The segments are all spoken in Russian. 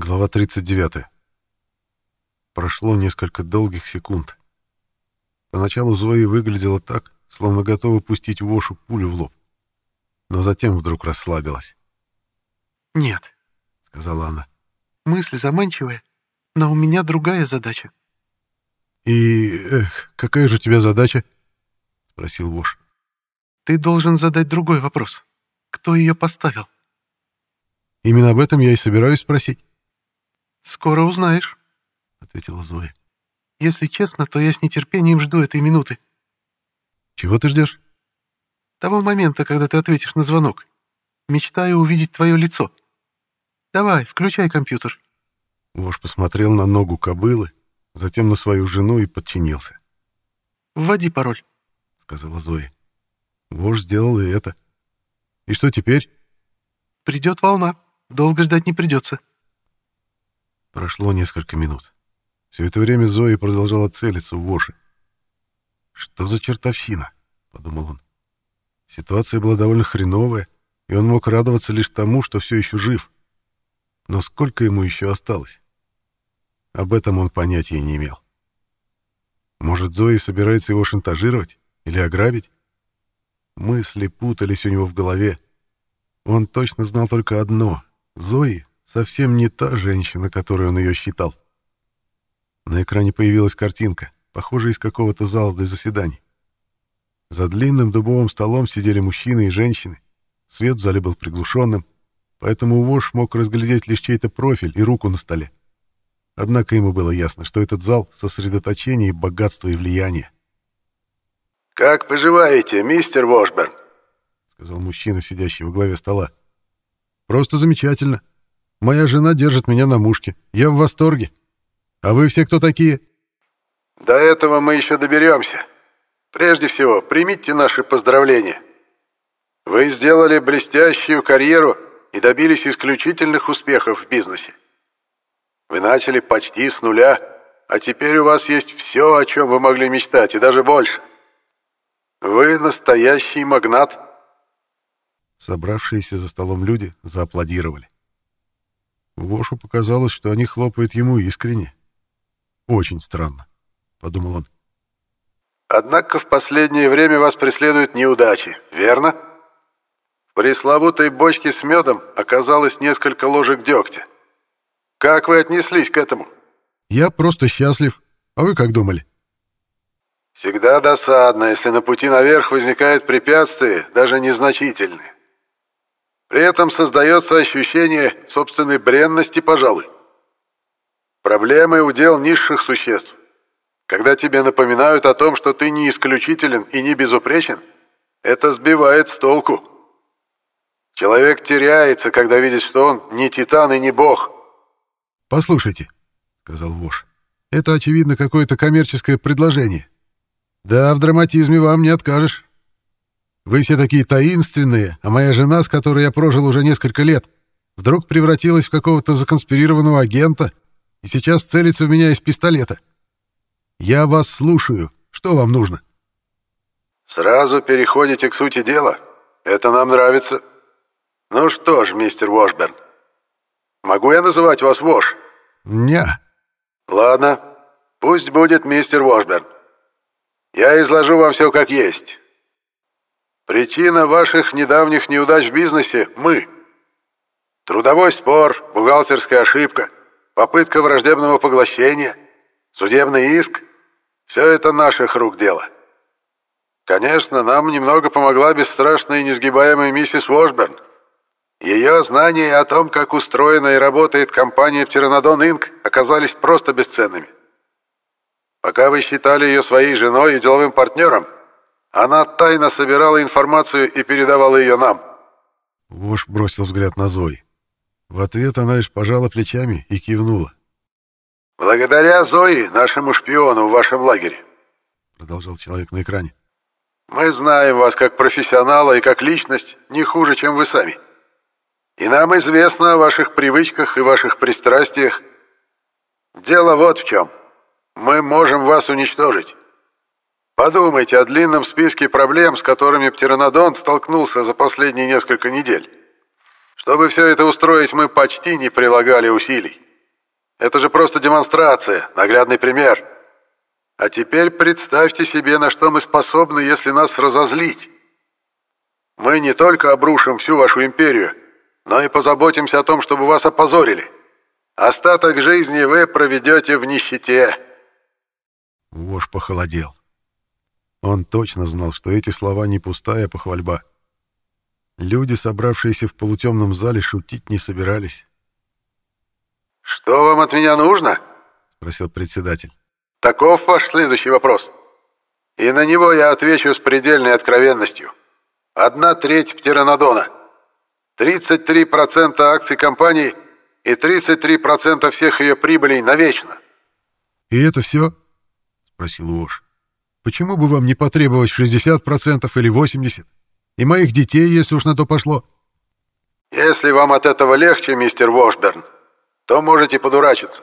Глава 39. Прошло несколько долгих секунд. Поначалу Зои выглядела так, словно готова пустить Вошу пулю в лоб. Но затем вдруг расслабилась. «Нет», — сказала она, — «мысль заманчивая, но у меня другая задача». «И, эх, какая же у тебя задача?» — спросил Вош. «Ты должен задать другой вопрос. Кто ее поставил?» «Именно об этом я и собираюсь спросить». «Скоро узнаешь», — ответила Зоя. «Если честно, то я с нетерпением жду этой минуты». «Чего ты ждешь?» «Того момента, когда ты ответишь на звонок. Мечтаю увидеть твое лицо. Давай, включай компьютер». Вож посмотрел на ногу кобылы, затем на свою жену и подчинился. «Вводи пароль», — сказала Зоя. Вож сделал и это. «И что теперь?» «Придет волна. Долго ждать не придется». Прошло несколько минут. Все это время Зои продолжала целиться в воши. «Что за чертовщина?» — подумал он. Ситуация была довольно хреновая, и он мог радоваться лишь тому, что все еще жив. Но сколько ему еще осталось? Об этом он понятия не имел. Может, Зои собирается его шантажировать или ограбить? Мысли путались у него в голове. Он точно знал только одно — Зои совсем не та женщина, которой он ее считал. На экране появилась картинка, похожая из какого-то зала для заседаний. За длинным дубовым столом сидели мужчины и женщины. Свет в зале был приглушенным, поэтому Вош мог разглядеть лишь чей-то профиль и руку на столе. Однако ему было ясно, что этот зал — сосредоточение богатства и влияния. «Как поживаете, мистер Вошберн?» — сказал мужчина, сидящий во главе стола. «Просто замечательно», Моя жена держит меня на мушке. Я в восторге. А вы все кто такие?» «До этого мы еще доберемся. Прежде всего, примите наши поздравления. Вы сделали блестящую карьеру и добились исключительных успехов в бизнесе. Вы начали почти с нуля, а теперь у вас есть все, о чем вы могли мечтать, и даже больше. Вы настоящий магнат». Собравшиеся за столом люди зааплодировали. Вошу показалось, что они хлопают ему искренне. «Очень странно», — подумал он. «Однако в последнее время вас преследуют неудачи, верно? В пресловутой бочке с медом оказалось несколько ложек дегтя. Как вы отнеслись к этому?» «Я просто счастлив. А вы как думали?» «Всегда досадно, если на пути наверх возникают препятствия, даже незначительные. При этом создается ощущение собственной бренности, пожалуй. Проблемы удел низших существ. Когда тебе напоминают о том, что ты не исключителен и не безупречен, это сбивает с толку. Человек теряется, когда видит, что он не титан и не бог. «Послушайте», — сказал Вош, — «это, очевидно, какое-то коммерческое предложение. Да, в драматизме вам не откажешь». Вы все такие таинственные, а моя жена, с которой я прожил уже несколько лет, вдруг превратилась в какого-то законспирированного агента и сейчас целится в меня из пистолета. Я вас слушаю. Что вам нужно? Сразу переходите к сути дела. Это нам нравится. Ну что ж, мистер Вошберн, могу я называть вас Вош? Не. Ладно, пусть будет мистер Вошберн. Я изложу вам все как есть. Причина ваших недавних неудач в бизнесе – мы. Трудовой спор, бухгалтерская ошибка, попытка враждебного поглощения, судебный иск – все это наших рук дело. Конечно, нам немного помогла бесстрашная и несгибаемая миссис Уошберн. Ее знания о том, как устроена и работает компания Птеранодон Инк, оказались просто бесценными. Пока вы считали ее своей женой и деловым партнером – она тайно собирала информацию и передавала ее нам». Вош бросил взгляд на Зои. В ответ она лишь пожала плечами и кивнула. «Благодаря Зои, нашему шпиону в вашем лагере», — продолжал человек на экране. «Мы знаем вас как профессионала и как личность не хуже, чем вы сами. И нам известно о ваших привычках и ваших пристрастиях. Дело вот в чем. Мы можем вас уничтожить. Подумайте о длинном списке проблем, с которыми Птеранодон столкнулся за последние несколько недель. Чтобы все это устроить, мы почти не прилагали усилий. Это же просто демонстрация, наглядный пример. А теперь представьте себе, на что мы способны, если нас разозлить. Мы не только обрушим всю вашу империю, но и позаботимся о том, чтобы вас опозорили. Остаток жизни вы проведете в нищете». Вож похолодел. Он точно знал, что эти слова не пустая похвальба. Люди, собравшиеся в полутемном зале, шутить не собирались. «Что вам от меня нужно?» — спросил председатель. «Таков ваш следующий вопрос. И на него я отвечу с предельной откровенностью. Одна треть птеранодона, 33% акций компании и 33% всех ее прибылей навечно». «И это все?» — спросил Уош. «Почему бы вам не потребовать 60% или 80%? И моих детей, если уж на то пошло?» «Если вам от этого легче, мистер Вошберн, то можете подурачиться.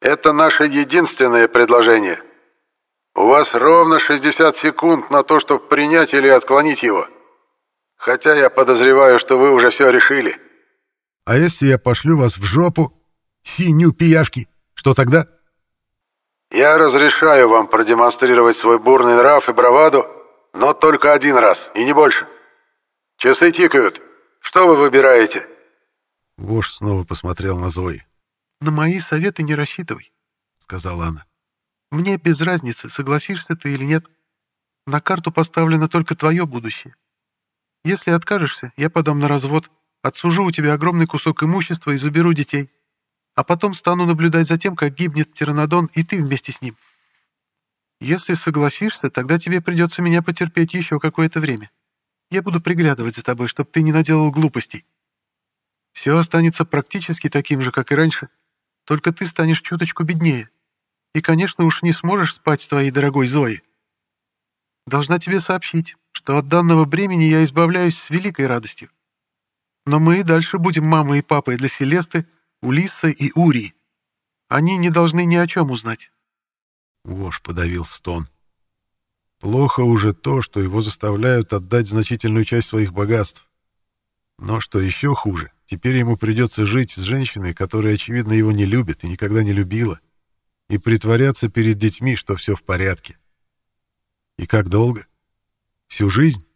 Это наше единственное предложение. У вас ровно 60 секунд на то, чтобы принять или отклонить его. Хотя я подозреваю, что вы уже все решили. А если я пошлю вас в жопу, синюю пияшки, что тогда? Я разрешаю вам продемонстрировать свой бурный нрав и браваду, но только один раз, и не больше. Часы тикают. Что вы выбираете?» Вождь снова посмотрел на Зои. «На мои советы не рассчитывай», — сказала она. «Мне без разницы, согласишься ты или нет. На карту поставлено только твое будущее. Если откажешься, я подам на развод, отсужу у тебя огромный кусок имущества и заберу детей. А потом стану наблюдать за тем, как гибнет птеранодон, и ты вместе с ним. Если согласишься, тогда тебе придется меня потерпеть еще какое-то время. Я буду приглядывать за тобой, чтобы ты не наделал глупостей. Все останется практически таким же, как и раньше, только ты станешь чуточку беднее. И, конечно, уж не сможешь спать с твоей дорогой Зоей. Должна тебе сообщить, что от данного бремени я избавляюсь с великой радостью. Но мы и дальше будем мамой и папой для Селесты, Улиссы и Урии. Они не должны ни о чем узнать. Вож подавил стон. Плохо уже то, что его заставляют отдать значительную часть своих богатств. Но что еще хуже, Теперь ему придется жить с женщиной, которая, очевидно, его не любит и никогда не любила, и притворяться перед детьми, что все в порядке. И как долго? Всю жизнь?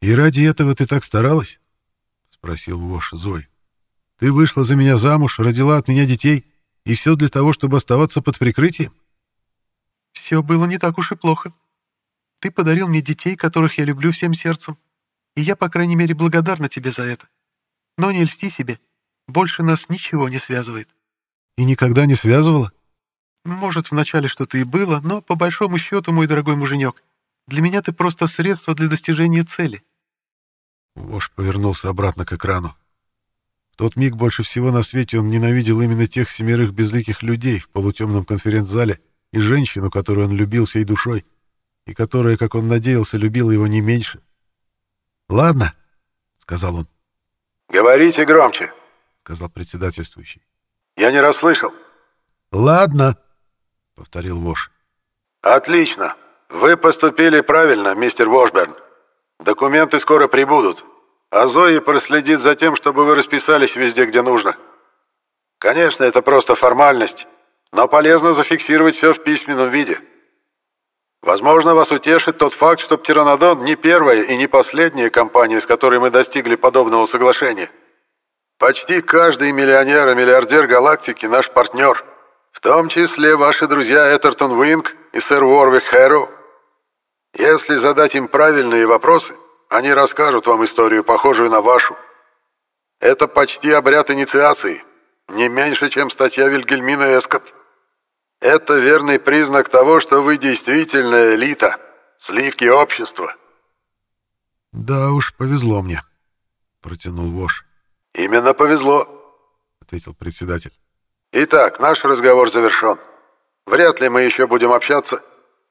«И ради этого ты так старалась?» — спросил Вош Зой. «Ты вышла за меня замуж, родила от меня детей, и все для того, чтобы оставаться под прикрытием?» «Все было не так уж и плохо. Ты подарил мне детей, которых я люблю всем сердцем, и я, по крайней мере, благодарна тебе за это. Но не льсти себе. Больше нас ничего не связывает. И никогда не связывала? Может, вначале что-то и было, но, по большому счету, мой дорогой муженек, для меня ты просто средство для достижения цели. Вож повернулся обратно к экрану. Тот миг больше всего на свете он ненавидел именно тех семерых безликих людей в полутемном конференц-зале и женщину, которую он любил всей душой, и которая, как он надеялся, любила его не меньше. «Ладно», — сказал он, «Говорите громче», — сказал председательствующий. «Я не расслышал». «Ладно», — повторил Вош. «Отлично. Вы поступили правильно, мистер Вошберн. Документы скоро прибудут, а Зои проследит за тем, чтобы вы расписались везде, где нужно. Конечно, это просто формальность, но полезно зафиксировать все в письменном виде. Возможно, вас утешит тот факт, что Птеранодон не первая и не последняя компания, с которой мы достигли подобного соглашения. Почти каждый миллионер и миллиардер галактики наш партнер, в том числе ваши друзья Этертон Уинг и сэр Уорвик Хэрроу. Если задать им правильные вопросы, они расскажут вам историю, похожую на вашу. Это почти обряд инициации, не меньше, чем статья Вильгельмина Эскот. Это верный признак того, что вы действительно элита, сливки общества. Да уж, повезло мне, протянул Вош. Именно повезло, ответил председатель. Итак, наш разговор завершен. Вряд ли мы еще будем общаться,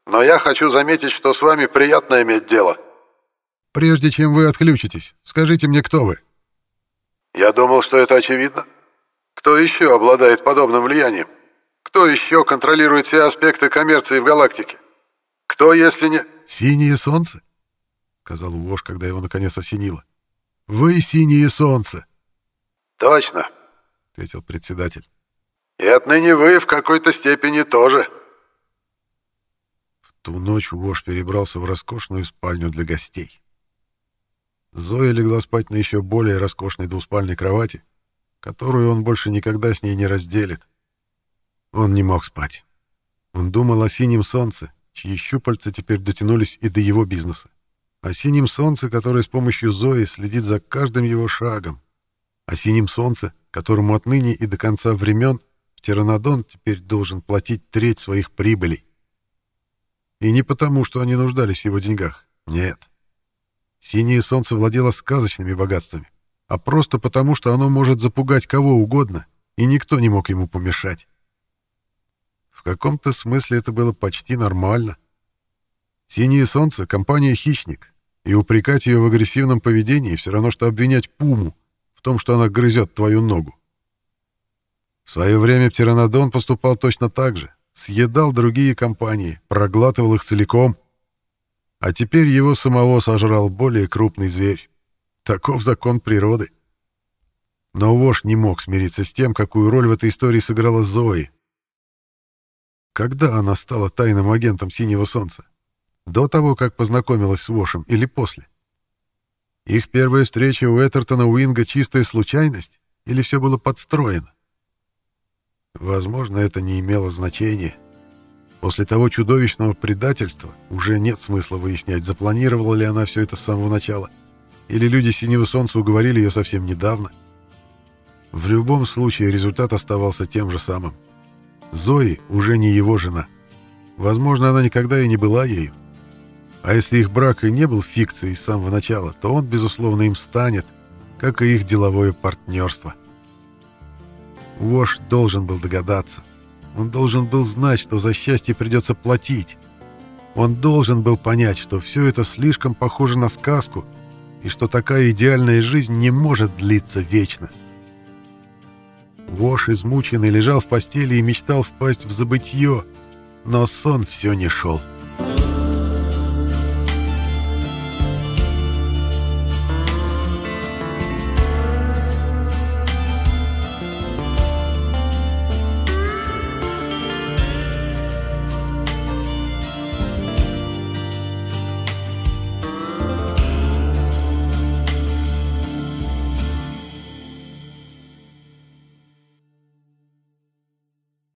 но я хочу заметить, что с вами приятно иметь дело. Прежде чем вы отключитесь, скажите мне, кто вы? Я думал, что это очевидно. Кто еще обладает подобным влиянием? Кто еще контролирует все аспекты коммерции в галактике? Кто, если не...» «Синее солнце?» — сказал Уош, когда его наконец осенило. «Вы синее солнце!» «Точно!» — ответил председатель. И отныне вы в какой-то степени тоже. В ту ночь Вош перебрался в роскошную спальню для гостей. Зоя легла спать на еще более роскошной двуспальной кровати, которую он больше никогда с ней не разделит. Он не мог спать. Он думал о синем солнце, чьи щупальца теперь дотянулись и до его бизнеса. О синем солнце, которое с помощью Зои следит за каждым его шагом. О синем солнце, которому отныне и до конца времен Птеранодон теперь должен платить треть своих прибылей. И не потому, что они нуждались в его деньгах. Нет. Синее солнце владело сказочными богатствами, а просто потому, что оно может запугать кого угодно, и никто не мог ему помешать. В каком-то смысле это было почти нормально. Синее солнце — компания «Хищник», и упрекать ее в агрессивном поведении все равно, что обвинять Пуму в том, что она грызет твою ногу. В свое время Птеранодон поступал точно так же. Съедал другие компании, проглатывал их целиком. А теперь его самого сожрал более крупный зверь. Таков закон природы. Но Вош не мог смириться с тем, какую роль в этой истории сыграла Зои. Когда она стала тайным агентом Синего Солнца? До того, как познакомилась с Вошем или после? Их первая встреча у Этертона Уинга чистая случайность или все было подстроено? Возможно, это не имело значения. После того чудовищного предательства уже нет смысла выяснять, запланировала ли она все это с самого начала, или люди Синего Солнца уговорили ее совсем недавно. В любом случае результат оставался тем же самым. Зои уже не его жена. Возможно, она никогда и не была ею. А если их брак и не был фикцией с самого начала, то он, безусловно, им станет, как и их деловое партнерство. Вош должен был догадаться. Он должен был знать, что за счастье придется платить. Он должен был понять, что все это слишком похоже на сказку, и что такая идеальная жизнь не может длиться вечно. Вош, измученный, лежал в постели и мечтал впасть в забытье, но сон все не шел. —